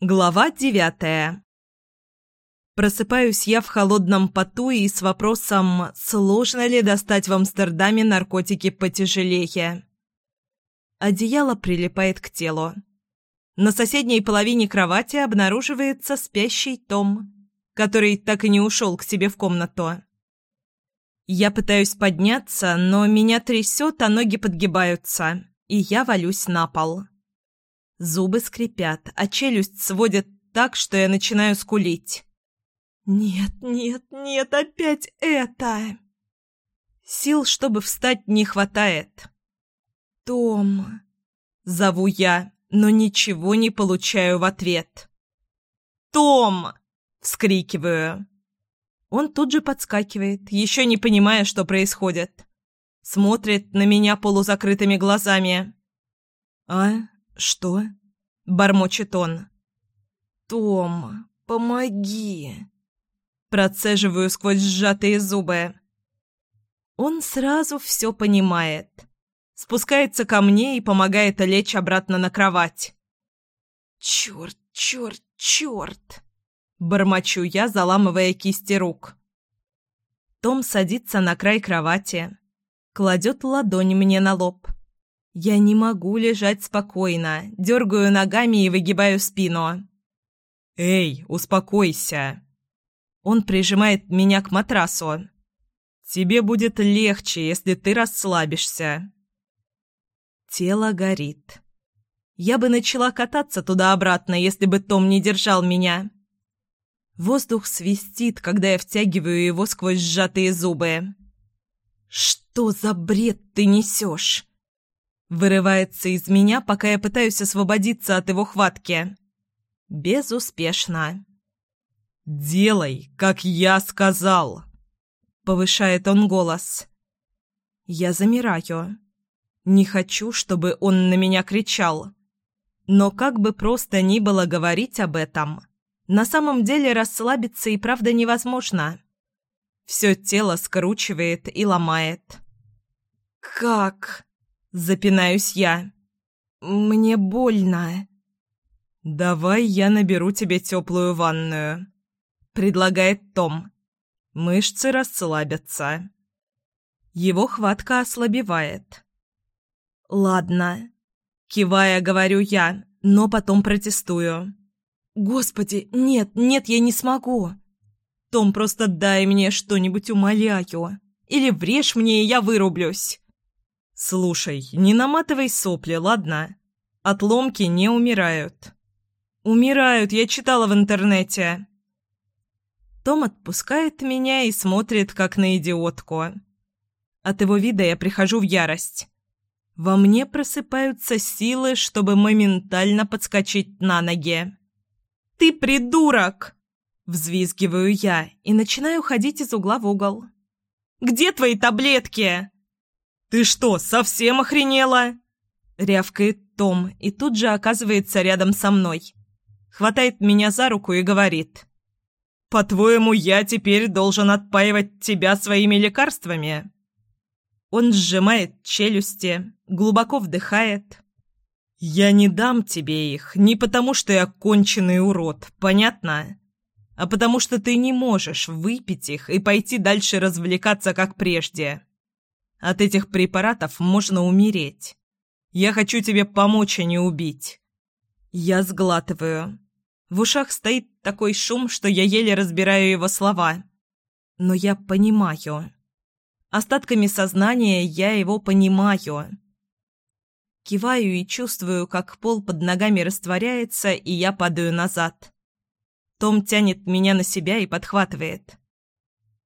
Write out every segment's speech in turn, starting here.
Глава девятая. Просыпаюсь я в холодном поту и с вопросом, сложно ли достать в Амстердаме наркотики потяжелее. Одеяло прилипает к телу. На соседней половине кровати обнаруживается спящий Том, который так и не ушел к себе в комнату. Я пытаюсь подняться, но меня трясет, а ноги подгибаются, и я валюсь на пол. Зубы скрипят, а челюсть сводит так, что я начинаю скулить. «Нет, нет, нет, опять это!» Сил, чтобы встать, не хватает. «Том!» Зову я, но ничего не получаю в ответ. «Том!» — вскрикиваю. Он тут же подскакивает, еще не понимая, что происходит. Смотрит на меня полузакрытыми глазами. «А?» «Что?» — бормочет он. «Том, помоги!» Процеживаю сквозь сжатые зубы. Он сразу все понимает. Спускается ко мне и помогает лечь обратно на кровать. «Черт, черт, черт!» Бормочу я, заламывая кисти рук. Том садится на край кровати, кладет ладонь мне на лоб. Я не могу лежать спокойно, дергаю ногами и выгибаю спину. «Эй, успокойся!» Он прижимает меня к матрасу. «Тебе будет легче, если ты расслабишься». Тело горит. Я бы начала кататься туда-обратно, если бы Том не держал меня. Воздух свистит, когда я втягиваю его сквозь сжатые зубы. «Что за бред ты несешь?» Вырывается из меня, пока я пытаюсь освободиться от его хватки. Безуспешно. «Делай, как я сказал!» Повышает он голос. Я замираю. Не хочу, чтобы он на меня кричал. Но как бы просто ни было говорить об этом, на самом деле расслабиться и правда невозможно. Все тело скручивает и ломает. «Как?» Запинаюсь я. «Мне больно». «Давай я наберу тебе теплую ванную», — предлагает Том. Мышцы расслабятся. Его хватка ослабевает. «Ладно», — кивая, говорю я, но потом протестую. «Господи, нет, нет, я не смогу!» «Том, просто дай мне что-нибудь, умоляю. Или врежь мне, и я вырублюсь!» «Слушай, не наматывай сопли, ладно? Отломки не умирают». «Умирают, я читала в интернете». Том отпускает меня и смотрит, как на идиотку. От его вида я прихожу в ярость. Во мне просыпаются силы, чтобы моментально подскочить на ноги. «Ты придурок!» Взвизгиваю я и начинаю ходить из угла в угол. «Где твои таблетки?» «Ты что, совсем охренела?» Рявкает Том и тут же оказывается рядом со мной. Хватает меня за руку и говорит. «По-твоему, я теперь должен отпаивать тебя своими лекарствами?» Он сжимает челюсти, глубоко вдыхает. «Я не дам тебе их не потому, что я конченый урод, понятно? А потому что ты не можешь выпить их и пойти дальше развлекаться, как прежде. От этих препаратов можно умереть. Я хочу тебе помочь, а не убить. Я сглатываю. В ушах стоит такой шум, что я еле разбираю его слова. Но я понимаю. Остатками сознания я его понимаю. Киваю и чувствую, как пол под ногами растворяется, и я падаю назад. Том тянет меня на себя и подхватывает.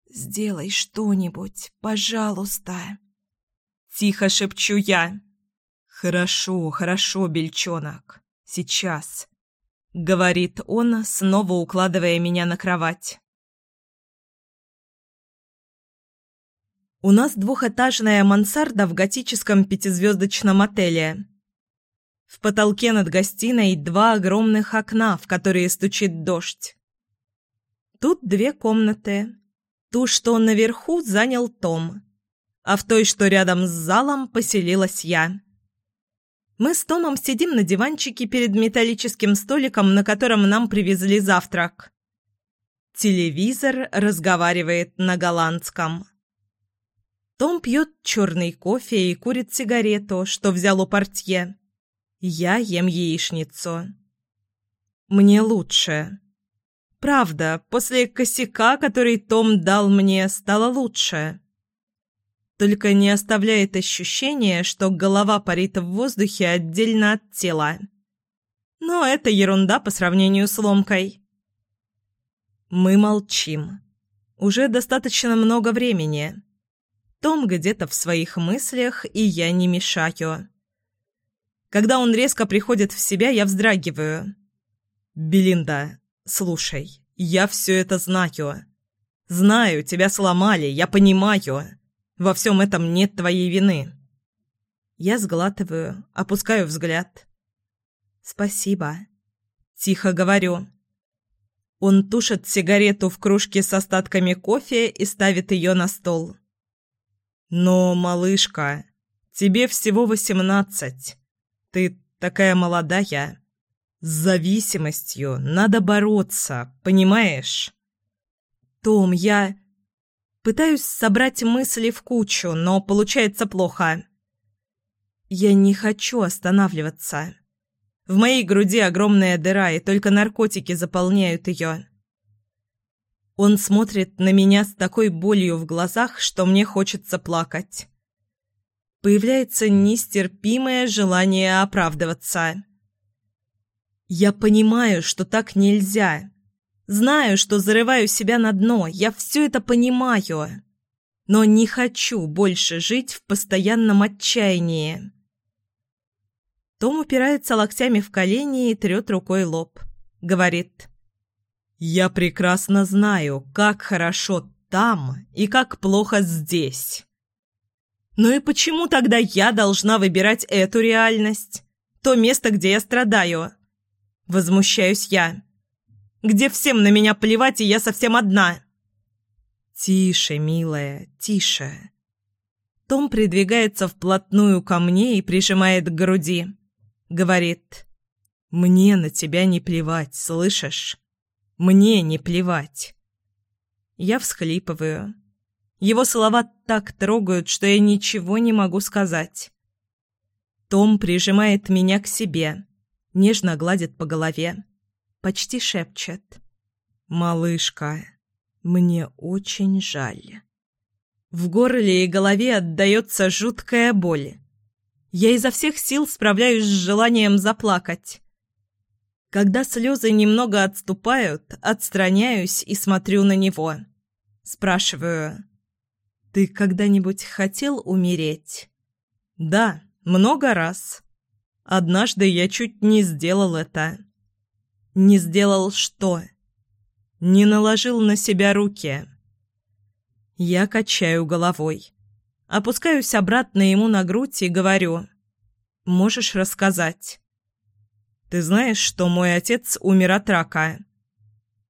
«Сделай что-нибудь, пожалуйста». Тихо шепчу я. «Хорошо, хорошо, бельчонок. Сейчас», — говорит он, снова укладывая меня на кровать. У нас двухэтажная мансарда в готическом пятизвездочном отеле. В потолке над гостиной два огромных окна, в которые стучит дождь. Тут две комнаты. Ту, что наверху, занял Том а в той, что рядом с залом, поселилась я. Мы с Томом сидим на диванчике перед металлическим столиком, на котором нам привезли завтрак. Телевизор разговаривает на голландском. Том пьет черный кофе и курит сигарету, что взял у портье. Я ем яичницу. Мне лучше. Правда, после косяка, который Том дал мне, стало лучше. Только не оставляет ощущения, что голова парит в воздухе отдельно от тела. Но это ерунда по сравнению с ломкой. Мы молчим. Уже достаточно много времени. Том где-то в своих мыслях, и я не мешаю. Когда он резко приходит в себя, я вздрагиваю. «Белинда, слушай, я все это знаю. Знаю, тебя сломали, я понимаю. Во всем этом нет твоей вины». Я сглатываю, опускаю взгляд. «Спасибо». Тихо говорю. Он тушит сигарету в кружке с остатками кофе и ставит ее на стол. «Но, малышка, тебе всего восемнадцать. Ты такая молодая. С зависимостью надо бороться, понимаешь?» «Том, я...» Пытаюсь собрать мысли в кучу, но получается плохо. Я не хочу останавливаться. В моей груди огромная дыра, и только наркотики заполняют ее. Он смотрит на меня с такой болью в глазах, что мне хочется плакать. Появляется нестерпимое желание оправдываться. Я понимаю, что так нельзя. Знаю, что зарываю себя на дно, я все это понимаю. Но не хочу больше жить в постоянном отчаянии. Том упирается локтями в колени и трет рукой лоб. Говорит. «Я прекрасно знаю, как хорошо там и как плохо здесь». «Ну и почему тогда я должна выбирать эту реальность? То место, где я страдаю?» Возмущаюсь я где всем на меня плевать, и я совсем одна». «Тише, милая, тише». Том придвигается вплотную ко мне и прижимает к груди. Говорит, «Мне на тебя не плевать, слышишь? Мне не плевать». Я всхлипываю. Его слова так трогают, что я ничего не могу сказать. Том прижимает меня к себе, нежно гладит по голове почти шепчет. «Малышка, мне очень жаль». В горле и голове отдается жуткая боль. Я изо всех сил справляюсь с желанием заплакать. Когда слезы немного отступают, отстраняюсь и смотрю на него. Спрашиваю, «Ты когда-нибудь хотел умереть?» «Да, много раз. Однажды я чуть не сделал это. Не сделал что? Не наложил на себя руки. Я качаю головой. Опускаюсь обратно ему на грудь и говорю. «Можешь рассказать?» «Ты знаешь, что мой отец умер от рака?»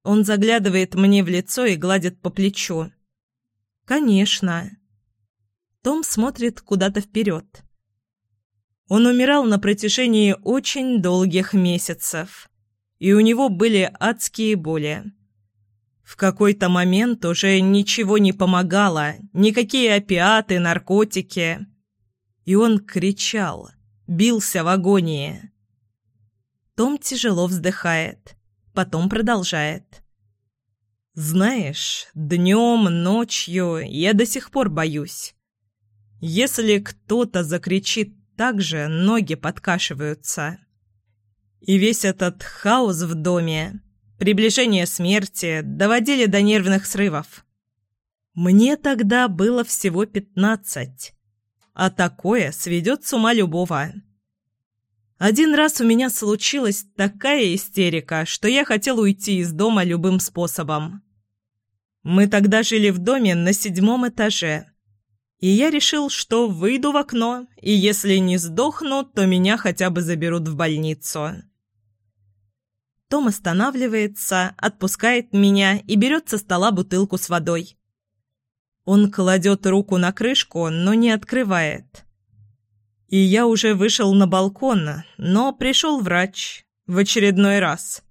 Он заглядывает мне в лицо и гладит по плечу. «Конечно». Том смотрит куда-то вперед. Он умирал на протяжении очень долгих месяцев и у него были адские боли. В какой-то момент уже ничего не помогало, никакие опиаты, наркотики. И он кричал, бился в агонии. Том тяжело вздыхает, потом продолжает. «Знаешь, днем, ночью я до сих пор боюсь. Если кто-то закричит так же, ноги подкашиваются». И весь этот хаос в доме, приближение смерти доводили до нервных срывов. Мне тогда было всего пятнадцать, а такое сведет с ума любого. Один раз у меня случилась такая истерика, что я хотел уйти из дома любым способом. Мы тогда жили в доме на седьмом этаже, и я решил, что выйду в окно, и если не сдохну, то меня хотя бы заберут в больницу. Том останавливается, отпускает меня и берет со стола бутылку с водой. Он кладет руку на крышку, но не открывает. И я уже вышел на балкон, но пришел врач. В очередной раз.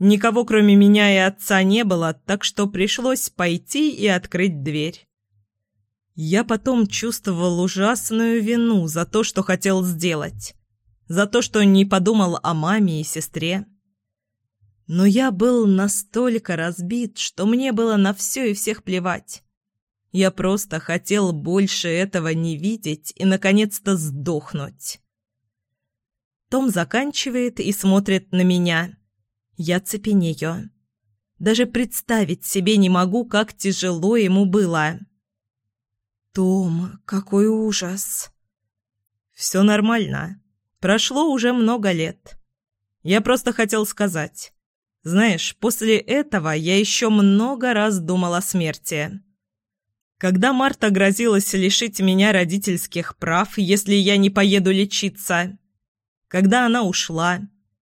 Никого, кроме меня и отца, не было, так что пришлось пойти и открыть дверь. Я потом чувствовал ужасную вину за то, что хотел сделать. За то, что не подумал о маме и сестре. Но я был настолько разбит, что мне было на все и всех плевать. Я просто хотел больше этого не видеть и, наконец-то, сдохнуть. Том заканчивает и смотрит на меня. Я цепенею. Даже представить себе не могу, как тяжело ему было. «Том, какой ужас!» «Все нормально. Прошло уже много лет. Я просто хотел сказать. Знаешь, после этого я еще много раз думал о смерти. Когда Марта грозилась лишить меня родительских прав, если я не поеду лечиться. Когда она ушла.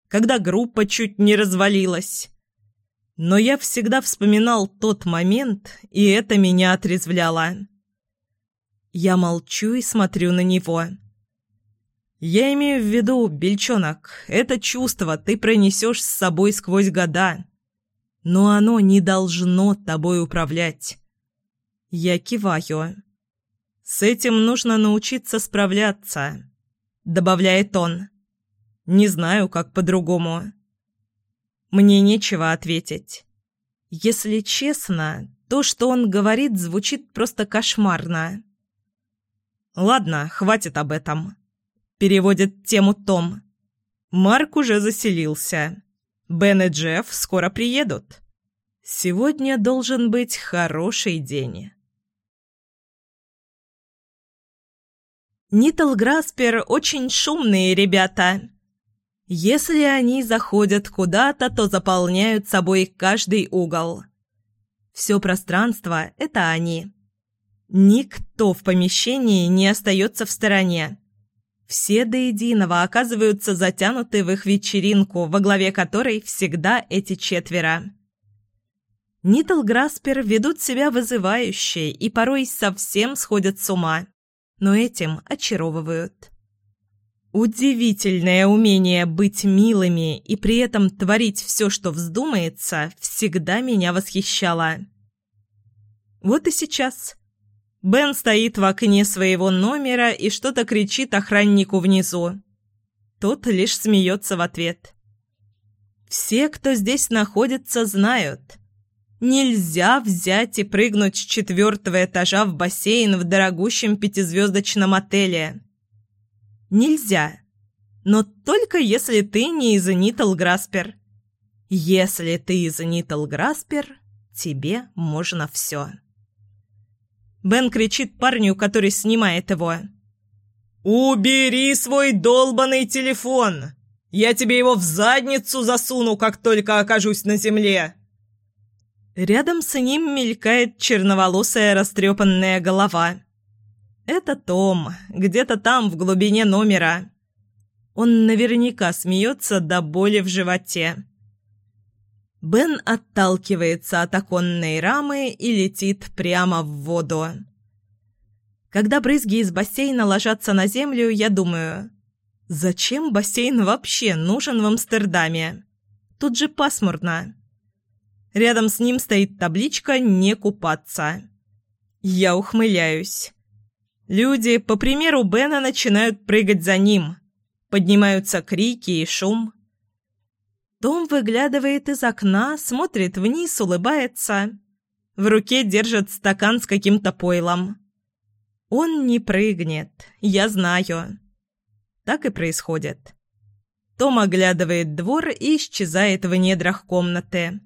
Когда группа чуть не развалилась. Но я всегда вспоминал тот момент, и это меня отрезвляло. Я молчу и смотрю на него. Я имею в виду, бельчонок, это чувство ты пронесешь с собой сквозь года. Но оно не должно тобой управлять. Я киваю. «С этим нужно научиться справляться», — добавляет он. «Не знаю, как по-другому». Мне нечего ответить. Если честно, то, что он говорит, звучит просто кошмарно. «Ладно, хватит об этом», — переводит тему Том. «Марк уже заселился. Бен и Джефф скоро приедут. Сегодня должен быть хороший день». Нитл Граспер очень шумные ребята. Если они заходят куда-то, то заполняют собой каждый угол. Все пространство – это они. Никто в помещении не остается в стороне. Все до единого оказываются затянуты в их вечеринку, во главе которой всегда эти четверо. Нитл Граспер ведут себя вызывающе и порой совсем сходят с ума но этим очаровывают. Удивительное умение быть милыми и при этом творить все, что вздумается, всегда меня восхищало. Вот и сейчас. Бен стоит в окне своего номера и что-то кричит охраннику внизу. Тот лишь смеется в ответ. Все, кто здесь находится, знают. Нельзя взять и прыгнуть с четвертого этажа в бассейн в дорогущем пятизвездочном отеле. Нельзя. Но только если ты не из Нитл Граспер. Если ты из Нитл Граспер, тебе можно все. Бен кричит парню, который снимает его. «Убери свой долбанный телефон! Я тебе его в задницу засуну, как только окажусь на земле!» Рядом с ним мелькает черноволосая растрепанная голова. Это Том, где-то там, в глубине номера. Он наверняка смеется до боли в животе. Бен отталкивается от оконной рамы и летит прямо в воду. Когда брызги из бассейна ложатся на землю, я думаю, зачем бассейн вообще нужен в Амстердаме? Тут же пасмурно. Рядом с ним стоит табличка «Не купаться». Я ухмыляюсь. Люди, по примеру Бена, начинают прыгать за ним. Поднимаются крики и шум. Том выглядывает из окна, смотрит вниз, улыбается. В руке держит стакан с каким-то пойлом. Он не прыгнет, я знаю. Так и происходит. Том оглядывает двор и исчезает в недрах комнаты.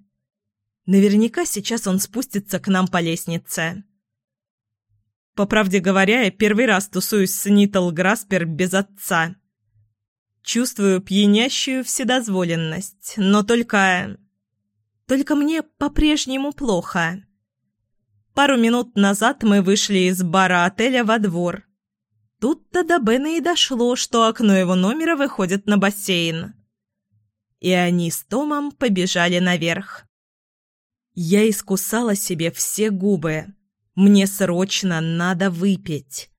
Наверняка сейчас он спустится к нам по лестнице. По правде говоря, я первый раз тусуюсь с Нитл Граспер без отца. Чувствую пьянящую вседозволенность, но только... Только мне по-прежнему плохо. Пару минут назад мы вышли из бара отеля во двор. Тут-то до Бена и дошло, что окно его номера выходит на бассейн. И они с Томом побежали наверх. Я искусала себе все губы. Мне срочно надо выпить.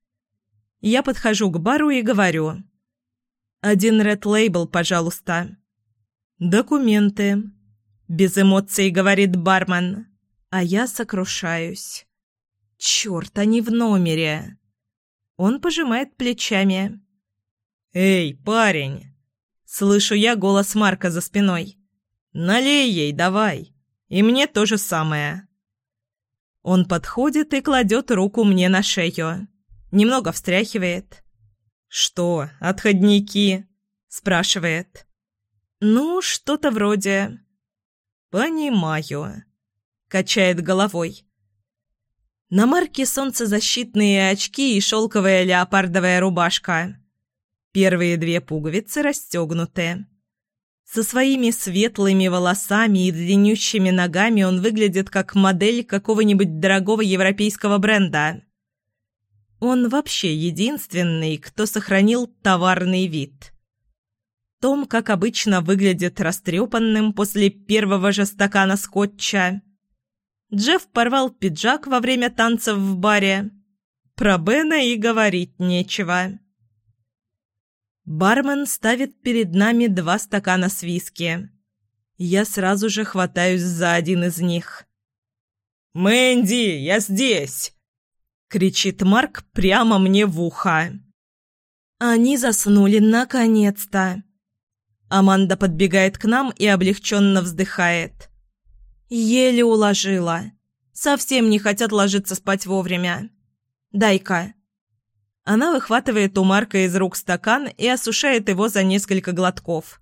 Я подхожу к бару и говорю. «Один ред лейбл, пожалуйста». «Документы». Без эмоций говорит бармен. А я сокрушаюсь. «Черт, они в номере». Он пожимает плечами. «Эй, парень!» Слышу я голос Марка за спиной. «Налей ей, давай. И мне то же самое». Он подходит и кладет руку мне на шею. Немного встряхивает. «Что, отходники?» – спрашивает. «Ну, что-то вроде...» «Понимаю», – качает головой. На Марке солнцезащитные очки и шелковая леопардовая рубашка. Первые две пуговицы расстегнуты. Со своими светлыми волосами и длиннющими ногами он выглядит как модель какого-нибудь дорогого европейского бренда. Он вообще единственный, кто сохранил товарный вид. Том, как обычно, выглядит растрепанным после первого же стакана скотча. Джефф порвал пиджак во время танцев в баре. Про Бена и говорить нечего. Бармен ставит перед нами два стакана с виски. Я сразу же хватаюсь за один из них. «Мэнди, я здесь!» — кричит Марк прямо мне в ухо. Они заснули наконец-то. Аманда подбегает к нам и облегченно вздыхает. Еле уложила. Совсем не хотят ложиться спать вовремя. Дай-ка. Она выхватывает у Марка из рук стакан и осушает его за несколько глотков.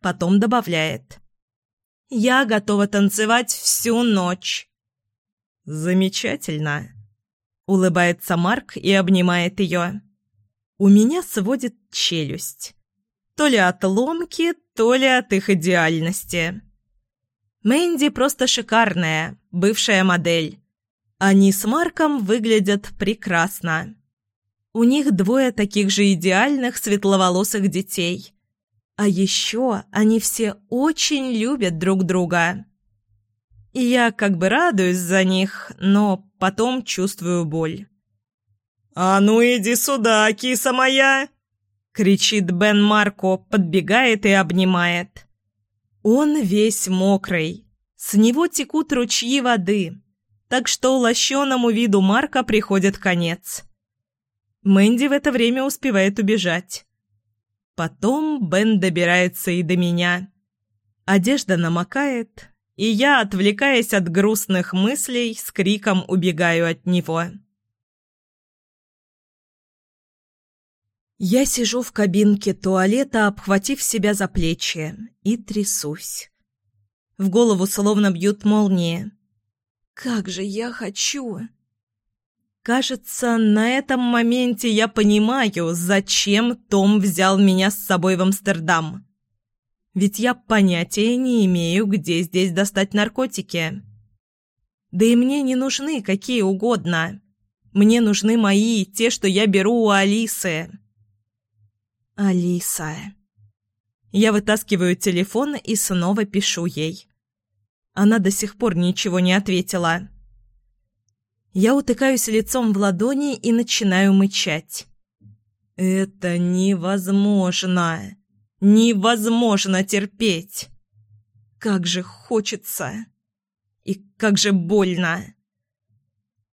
Потом добавляет. «Я готова танцевать всю ночь». «Замечательно», — улыбается Марк и обнимает ее. «У меня сводит челюсть. То ли от ломки, то ли от их идеальности». Мэнди просто шикарная, бывшая модель. Они с Марком выглядят прекрасно. У них двое таких же идеальных светловолосых детей. А еще они все очень любят друг друга. И я как бы радуюсь за них, но потом чувствую боль. «А ну иди сюда, киса моя!» — кричит Бен Марко, подбегает и обнимает. Он весь мокрый. С него текут ручьи воды, так что лощеному виду Марка приходит конец. Мэнди в это время успевает убежать. Потом Бен добирается и до меня. Одежда намокает, и я, отвлекаясь от грустных мыслей, с криком убегаю от него. Я сижу в кабинке туалета, обхватив себя за плечи, и трясусь. В голову словно бьют молнии. «Как же я хочу!» Кажется, на этом моменте я понимаю, зачем Том взял меня с собой в Амстердам. Ведь я понятия не имею, где здесь достать наркотики. Да и мне не нужны какие угодно. Мне нужны мои, те, что я беру у Алисы. Алиса. Я вытаскиваю телефон и снова пишу ей. Она до сих пор ничего не ответила. Я утыкаюсь лицом в ладони и начинаю мычать. «Это невозможно! Невозможно терпеть! Как же хочется! И как же больно!»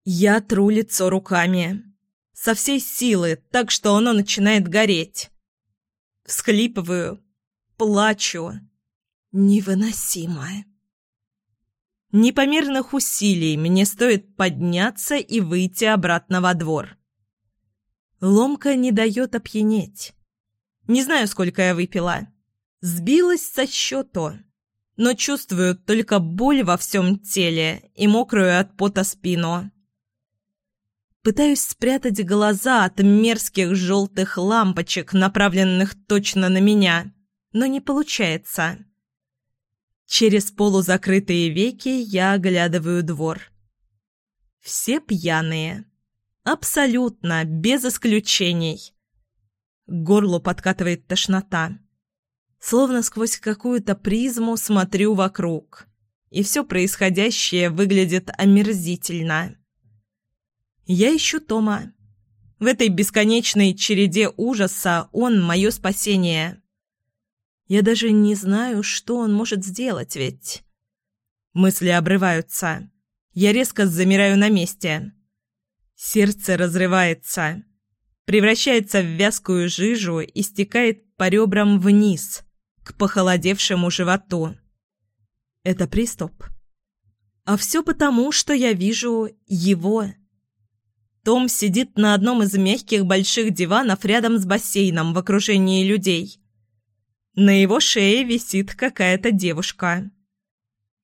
Я тру лицо руками. Со всей силы, так что оно начинает гореть. Всхлипываю, плачу. Невыносимо. Непомерных усилий мне стоит подняться и выйти обратно во двор. Ломка не дает опьянеть. Не знаю, сколько я выпила. Сбилась со счету. Но чувствую только боль во всем теле и мокрую от пота спину. Пытаюсь спрятать глаза от мерзких желтых лампочек, направленных точно на меня, но не получается. Через полузакрытые веки я оглядываю двор. Все пьяные. Абсолютно, без исключений. К горлу подкатывает тошнота. Словно сквозь какую-то призму смотрю вокруг. И все происходящее выглядит омерзительно. Я ищу Тома. В этой бесконечной череде ужаса он – мое спасение. Я даже не знаю, что он может сделать, ведь... Мысли обрываются. Я резко замираю на месте. Сердце разрывается, превращается в вязкую жижу и стекает по ребрам вниз, к похолодевшему животу. Это приступ. А все потому, что я вижу его. Том сидит на одном из мягких больших диванов рядом с бассейном в окружении людей. На его шее висит какая-то девушка.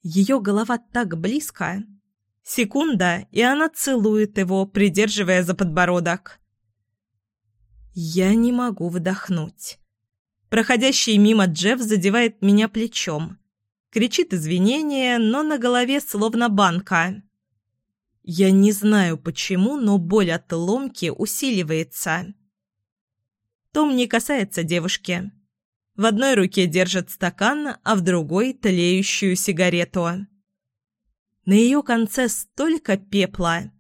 Ее голова так близко. Секунда, и она целует его, придерживая за подбородок. Я не могу вдохнуть. Проходящий мимо Джефф задевает меня плечом. Кричит извинения, но на голове словно банка. Я не знаю почему, но боль от ломки усиливается. Том не касается девушки. В одной руке держит стакан, а в другой – тлеющую сигарету. На ее конце столько пепла.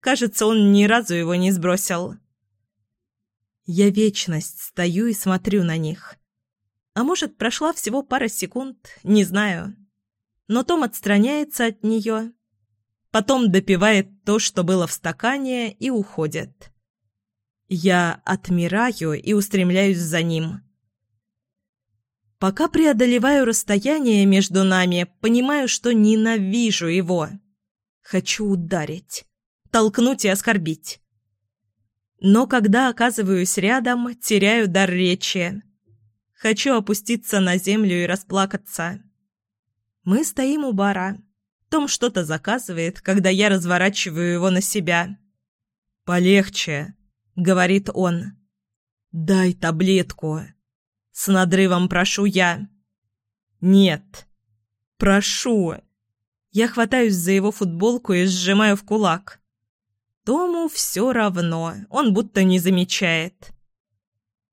Кажется, он ни разу его не сбросил. Я вечность стою и смотрю на них. А может, прошла всего пара секунд, не знаю. Но Том отстраняется от нее, потом допивает то, что было в стакане, и уходит. Я отмираю и устремляюсь за ним. Пока преодолеваю расстояние между нами, понимаю, что ненавижу его. Хочу ударить, толкнуть и оскорбить. Но когда оказываюсь рядом, теряю дар речи. Хочу опуститься на землю и расплакаться. Мы стоим у бара. Том что-то заказывает, когда я разворачиваю его на себя. «Полегче», — говорит он. «Дай таблетку». С надрывом прошу я. «Нет». «Прошу». Я хватаюсь за его футболку и сжимаю в кулак. Тому все равно, он будто не замечает.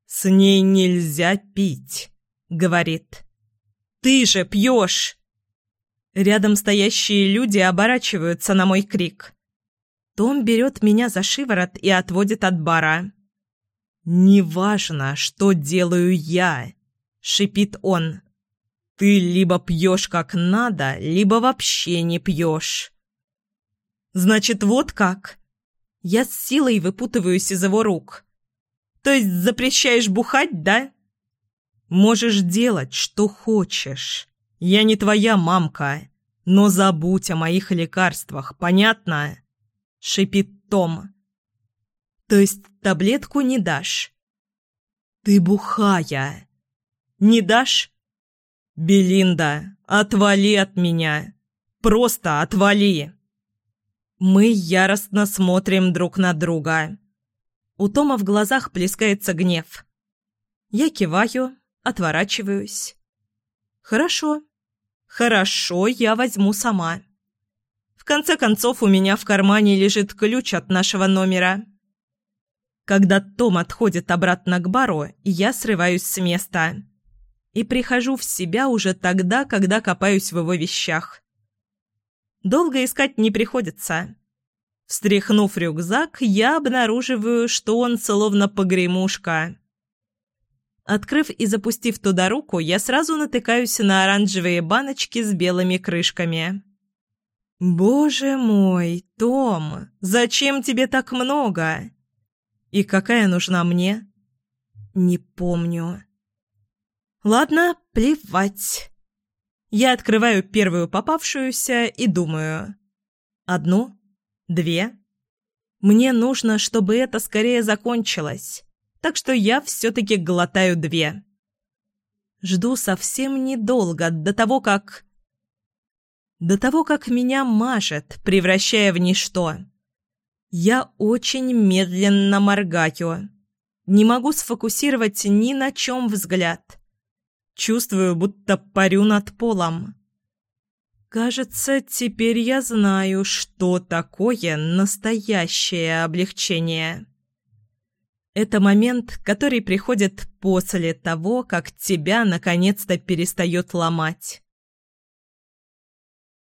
«С ней нельзя пить», — говорит. «Ты же пьешь!» Рядом стоящие люди оборачиваются на мой крик. Том берет меня за шиворот и отводит от бара. «Неважно, что делаю я», — шипит он. «Ты либо пьешь как надо, либо вообще не пьешь». «Значит, вот как?» Я с силой выпутываюсь из его рук. «То есть запрещаешь бухать, да?» «Можешь делать, что хочешь. Я не твоя мамка, но забудь о моих лекарствах, понятно?» — шипит Том. То есть таблетку не дашь? Ты бухая. Не дашь? Белинда, отвали от меня. Просто отвали. Мы яростно смотрим друг на друга. У Тома в глазах плескается гнев. Я киваю, отворачиваюсь. Хорошо. Хорошо, я возьму сама. В конце концов, у меня в кармане лежит ключ от нашего номера. Когда Том отходит обратно к бару, я срываюсь с места. И прихожу в себя уже тогда, когда копаюсь в его вещах. Долго искать не приходится. Встряхнув рюкзак, я обнаруживаю, что он словно погремушка. Открыв и запустив туда руку, я сразу натыкаюсь на оранжевые баночки с белыми крышками. «Боже мой, Том, зачем тебе так много?» И какая нужна мне? Не помню. Ладно, плевать. Я открываю первую попавшуюся и думаю. Одну? Две? Мне нужно, чтобы это скорее закончилось. Так что я все-таки глотаю две. Жду совсем недолго, до того, как... До того, как меня мажет, превращая в ничто. Я очень медленно моргаю. Не могу сфокусировать ни на чем взгляд. Чувствую, будто парю над полом. Кажется, теперь я знаю, что такое настоящее облегчение. Это момент, который приходит после того, как тебя наконец-то перестает ломать.